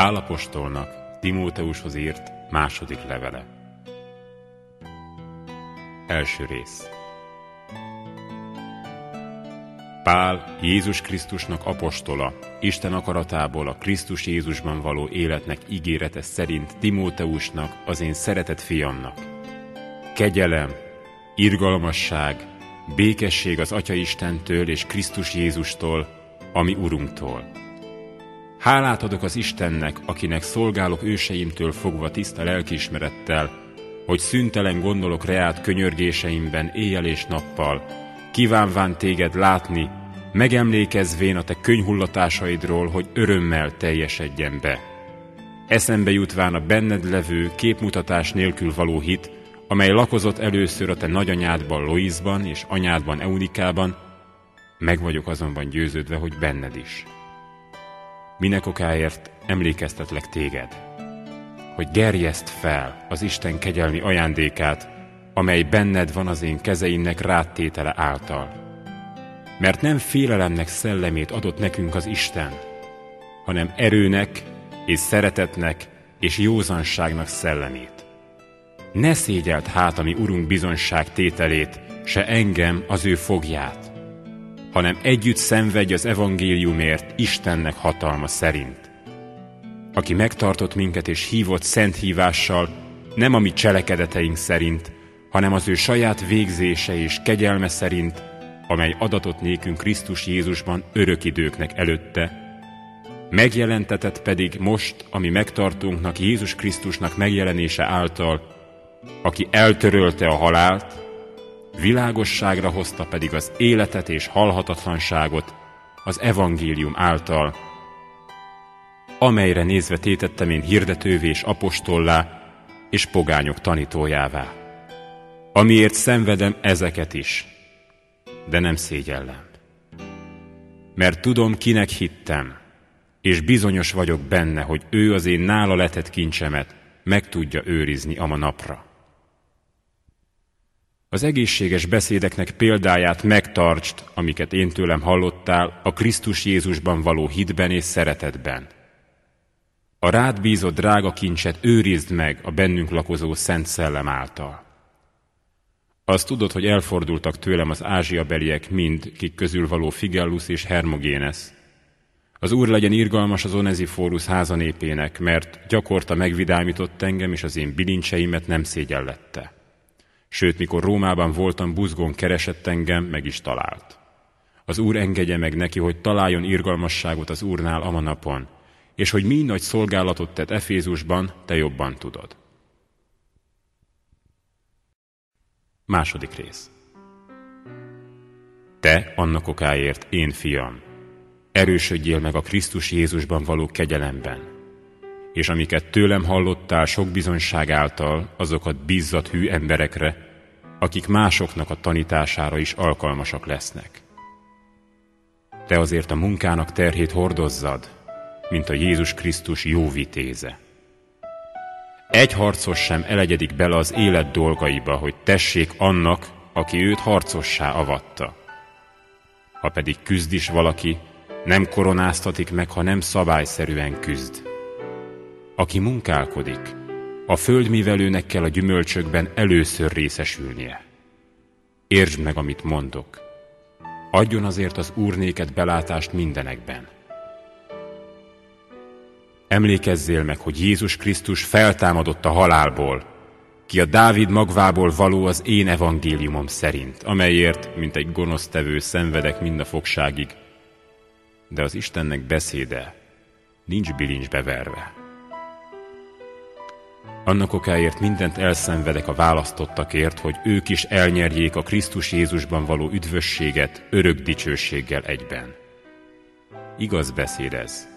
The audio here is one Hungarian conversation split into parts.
Pálapostolnak Timóteushoz írt második levele. Első rész Pál Jézus Krisztusnak apostola, Isten akaratából a Krisztus Jézusban való életnek ígérete szerint Timóteusnak, az én szeretett fiamnak. Kegyelem, irgalmasság, békesség az Atya Istentől és Krisztus Jézustól, ami Urunktól Hálát adok az Istennek, akinek szolgálok őseimtől fogva tiszta lelkiismerettel, hogy szüntelen gondolok reát könyörgéseimben éjjel és nappal, kívánván téged látni, megemlékezvén a te könyhullatásaidról, hogy örömmel teljesedjen be. Eszembe jutván a benned levő képmutatás nélkül való hit, amely lakozott először a te nagyanyádban Loizban és anyádban Eunikában, meg vagyok azonban győződve, hogy benned is minek okáért emlékeztetlek téged, hogy gerjeszt fel az Isten kegyelmi ajándékát, amely benned van az én kezeimnek ráttétele által. Mert nem félelemnek szellemét adott nekünk az Isten, hanem erőnek és szeretetnek és józanságnak szellemét. Ne szégyelt hát a mi Urunk bizonság tételét, se engem az ő fogját, hanem együtt szenvedj az evangéliumért Istennek hatalma szerint. Aki megtartott minket és hívott szent hívással, nem a mi cselekedeteink szerint, hanem az ő saját végzése és kegyelme szerint, amely adatot nékünk Krisztus Jézusban örök időknek előtte, megjelentetett pedig most, ami megtartunknak Jézus Krisztusnak megjelenése által, aki eltörölte a halált, világosságra hozta pedig az életet és halhatatlanságot az evangélium által, amelyre nézve tétettem én hirdetővé és apostollá, és pogányok tanítójává. Amiért szenvedem ezeket is, de nem szégyellem. Mert tudom, kinek hittem, és bizonyos vagyok benne, hogy ő az én nála letett kincsemet meg tudja őrizni a napra. Az egészséges beszédeknek példáját megtartsd, amiket én tőlem hallottál, a Krisztus Jézusban való hitben és szeretetben. A rád bízott drága kincset őrizd meg a bennünk lakozó Szent Szellem által. Azt tudod, hogy elfordultak tőlem az ázsiabeliek mind, kik közül való Figellus és Hermogénes. Az Úr legyen irgalmas az Oneziforus házanépének, mert gyakorta megvidámított engem, és az én bilincseimet nem szégyellette. Sőt, mikor Rómában voltam, buzgón keresett engem, meg is talált. Az Úr engedje meg neki, hogy találjon irgalmasságot az Úrnál a napon, és hogy mi nagy szolgálatot tett Efézusban, te jobban tudod. Második rész. Te annak okáért, én fiam, erősödjél meg a Krisztus Jézusban való kegyelemben, és amiket tőlem hallottál sok bizonyság által, azokat bízzat hű emberekre, akik másoknak a tanítására is alkalmasak lesznek. Te azért a munkának terhét hordozzad, mint a Jézus Krisztus jó vitéze. Egy harcos sem elegyedik bele az élet dolgaiba, hogy tessék annak, aki őt harcossá avatta. Ha pedig küzd is valaki, nem koronáztatik meg, ha nem szabályszerűen küzd. Aki munkálkodik, a földmivelőnek kell a gyümölcsökben először részesülnie. Értsd meg, amit mondok. Adjon azért az Úr néked belátást mindenekben. Emlékezzél meg, hogy Jézus Krisztus feltámadott a halálból, ki a Dávid magvából való az én evangéliumom szerint, amelyért, mint egy gonosztevő szenvedek mind a fogságig, de az Istennek beszéde nincs bilincsbe verve. Annak okáért mindent elszenvedek a választottakért, hogy ők is elnyerjék a Krisztus Jézusban való üdvösséget örök dicsőséggel egyben. Igaz beszéd ez,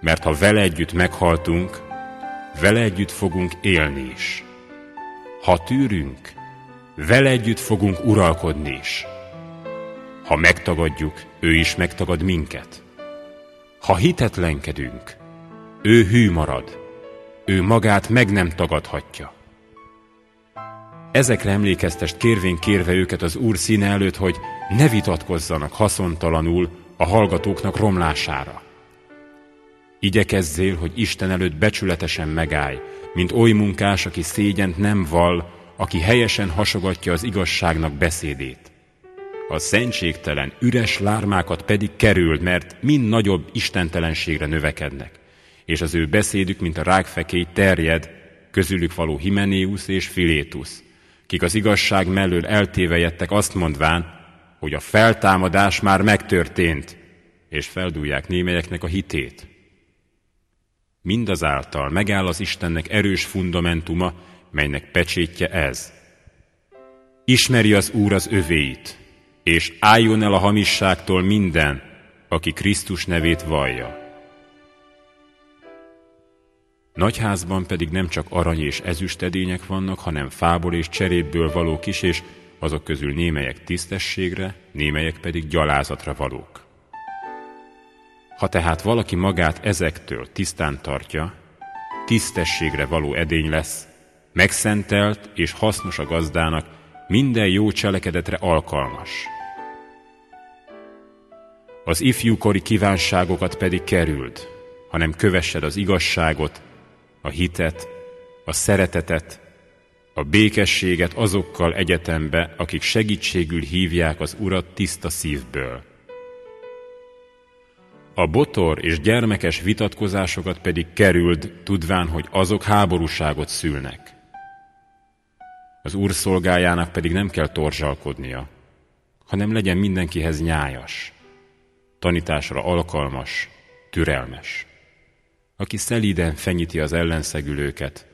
mert ha vele együtt meghaltunk, vele együtt fogunk élni is. Ha tűrünk, vele együtt fogunk uralkodni is. Ha megtagadjuk, ő is megtagad minket. Ha hitetlenkedünk, ő hű marad, ő magát meg nem tagadhatja. Ezekre emlékeztest kérvén kérve őket az Úr színe előtt, hogy ne vitatkozzanak haszontalanul a hallgatóknak romlására. Igyekezzél, hogy Isten előtt becsületesen megállj, mint oly munkás, aki szégyent nem val, aki helyesen hasogatja az igazságnak beszédét. A szentségtelen, üres lármákat pedig kerüld, mert mind nagyobb istentelenségre növekednek, és az ő beszédük, mint a rákfekély terjed, közülük való Himenéus és Filétus, kik az igazság mellől eltévejettek azt mondván, hogy a feltámadás már megtörtént, és feldúlják némelyeknek a hitét. Mindazáltal megáll az Istennek erős fundamentuma, melynek pecsétje ez. Ismeri az Úr az övéit, és álljon el a hamisságtól minden, aki Krisztus nevét vallja. Nagyházban pedig nem csak arany és ezüstedények vannak, hanem fából és cserépből valók is, és azok közül némelyek tisztességre, némelyek pedig gyalázatra valók. Ha tehát valaki magát ezektől tisztán tartja, tisztességre való edény lesz, megszentelt és hasznos a gazdának, minden jó cselekedetre alkalmas. Az ifjúkori kívánságokat pedig kerüld, hanem kövessed az igazságot, a hitet, a szeretetet, a békességet azokkal egyetembe, akik segítségül hívják az Urat tiszta szívből. A botor és gyermekes vitatkozásokat pedig kerüld, tudván, hogy azok háborúságot szülnek. Az Úr szolgájának pedig nem kell torzsalkodnia, hanem legyen mindenkihez nyájas, tanításra alkalmas, türelmes. Aki szelíden fenyíti az ellenszegülőket,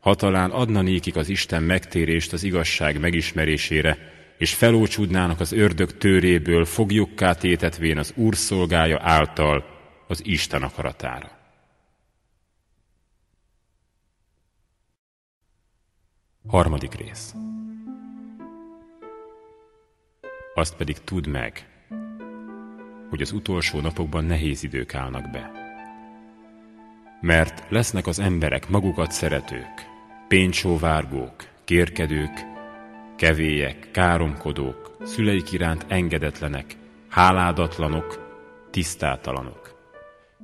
ha talán adna nékik az Isten megtérést az igazság megismerésére, és felócsúdnának az ördög tőréből, fogjukká tétetvén az Úr szolgája által az Isten akaratára. Harmadik rész. Azt pedig tudd meg, hogy az utolsó napokban nehéz idők állnak be. Mert lesznek az emberek magukat szeretők, péncsóvárgók, kérkedők, kevélyek, káromkodók, szüleik iránt engedetlenek, háládatlanok, tisztátalanok,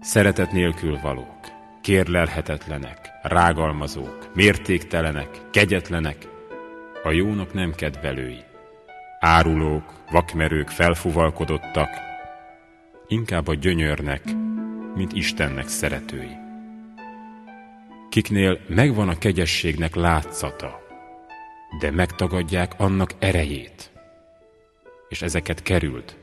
szeretet nélkül valók, kérlelhetetlenek, rágalmazók, mértéktelenek, kegyetlenek, a jónak nem kedvelői, árulók, vakmerők felfuvalkodottak, inkább a gyönyörnek, mint Istennek szeretői kiknél megvan a kegyességnek látszata, de megtagadják annak erejét. És ezeket került.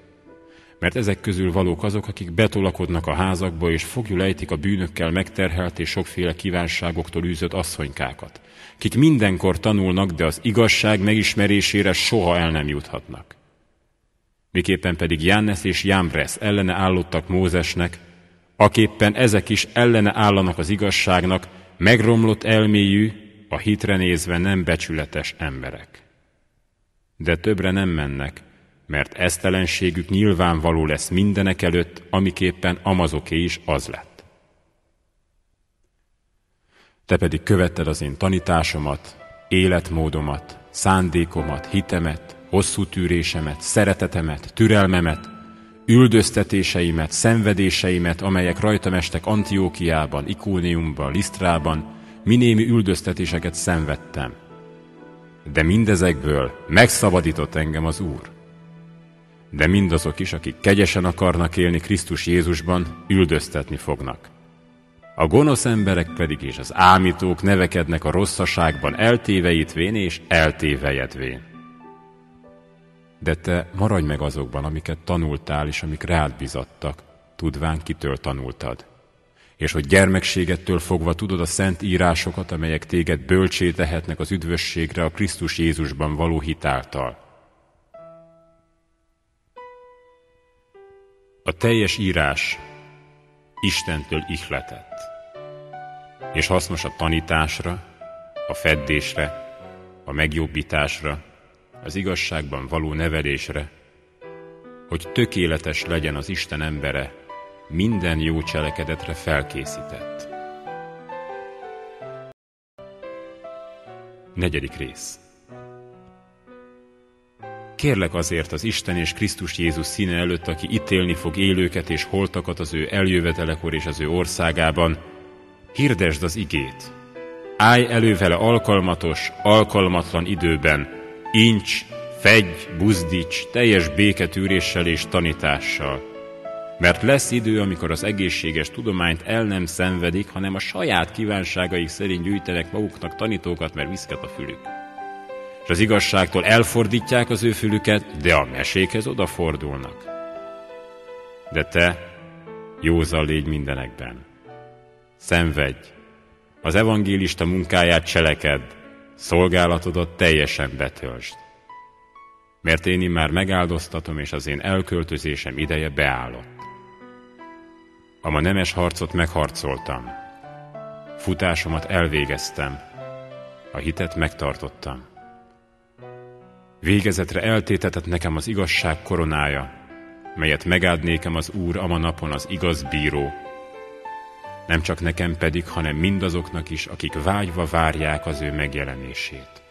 Mert ezek közül valók azok, akik betolakodnak a házakba, és fogjul ejtik a bűnökkel megterhelt és sokféle kívánságoktól űzött asszonykákat, kik mindenkor tanulnak, de az igazság megismerésére soha el nem juthatnak. Miképpen pedig Jannes és Jámbres ellene állottak Mózesnek, aképpen ezek is ellene állanak az igazságnak, megromlott elméjű, a hitre nézve nem becsületes emberek. De többre nem mennek, mert esztelenségük nyilvánvaló lesz mindenek előtt, amiképpen Amazoké is az lett. Te pedig követted az én tanításomat, életmódomat, szándékomat, hitemet, hosszú tűrésemet, szeretetemet, türelmemet, üldöztetéseimet, szenvedéseimet, amelyek rajtam estek Antiókiában, Ikóniumban, Lisztrában, minémi üldöztetéseket szenvedtem. De mindezekből megszabadított engem az Úr. De mindazok is, akik kegyesen akarnak élni Krisztus Jézusban, üldöztetni fognak. A gonosz emberek pedig és az ámítók nevekednek a rosszaságban eltéveítvén és eltévejedvén de te maradj meg azokban, amiket tanultál, és amik rád bizattak, tudván kitől tanultad. És hogy gyermekségettől fogva tudod a szent írásokat, amelyek téged bölcsé tehetnek az üdvösségre a Krisztus Jézusban való hitáltal. A teljes írás Istentől ihletett, és hasznos a tanításra, a feddésre, a megjobbításra, az igazságban való nevelésre, hogy tökéletes legyen az Isten embere, minden jó cselekedetre felkészített. Negyedik rész kérlek azért az Isten és Krisztus Jézus színe előtt, aki ítélni fog élőket és holtakat az ő eljövetelekor és az ő országában, hirdesd az igét. Állj elő vele alkalmatos, alkalmatlan időben, incs, fegy, buzdíts, teljes béketűréssel és tanítással. Mert lesz idő, amikor az egészséges tudományt el nem szenvedik, hanem a saját kívánságaik szerint gyűjtenek maguknak tanítókat, mert viszket a fülük. És az igazságtól elfordítják az ő fülüket, de a mesékhez odafordulnak. De te józan légy mindenekben. Szenvedj, az evangélista munkáját cselekedd, szolgálatodat teljesen betöltsd. Mert én már megáldoztatom, és az én elköltözésem ideje beállott. A ma nemes harcot megharcoltam. Futásomat elvégeztem. A hitet megtartottam. Végezetre eltétetett nekem az igazság koronája, melyet megáld nékem az Úr ama napon az igaz bíró. Nem csak nekem pedig, hanem mindazoknak is, akik vágyva várják az ő megjelenését.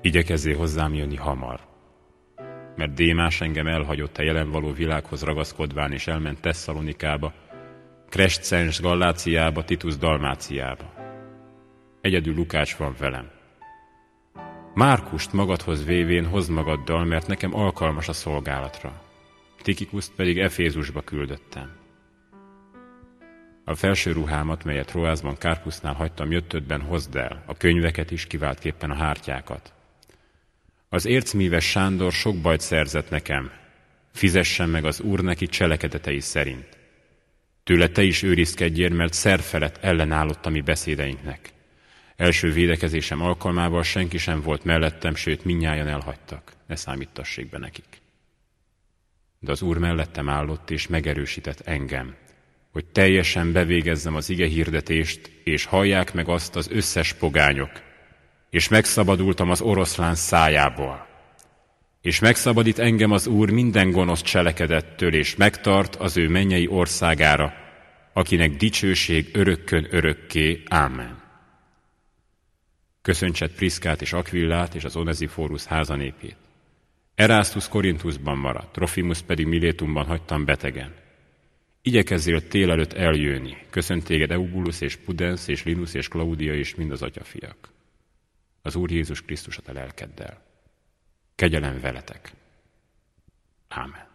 Igyekezzél hozzám jönni hamar mert Démás engem elhagyott a jelen való világhoz ragaszkodván, és elment Tesszalonikába, Krescens Galláciába, Titus Dalmáciába. Egyedül Lukács van velem. Márkust magadhoz vévén hoz magaddal, mert nekem alkalmas a szolgálatra. Tikikuszt pedig Efézusba küldöttem. A felső ruhámat, melyet Roázban Kárpusznál hagytam jöttödben, hozd el, a könyveket is, kiváltképpen a hártyákat. Az ércmíves Sándor sok bajt szerzett nekem, fizessen meg az Úr neki cselekedetei szerint. Tőle te is őrizkedjél, mert szerfelett ellenállott a mi beszédeinknek. Első védekezésem alkalmával senki sem volt mellettem, sőt minnyáján elhagytak, ne számítassék be nekik. De az Úr mellettem állott és megerősített engem, hogy teljesen bevégezzem az ige hirdetést, és hallják meg azt az összes pogányok, és megszabadultam az oroszlán szájából. És megszabadít engem az Úr minden gonosz cselekedettől, és megtart az ő mennyei országára, akinek dicsőség örökkön örökké. Ámen. Köszöntset Priszkát és Akvillát és az Oneziforus házanépét. Erastus Korintusban maradt, Trofimus pedig Milétumban hagytam betegen. Igyekezzél tél előtt eljönni. Köszönt téged Eubulus és Pudens és Linus és Claudia és mind az atyafiak az Úr Jézus Krisztusat a lelkeddel. Kegyelem veletek. Ámen.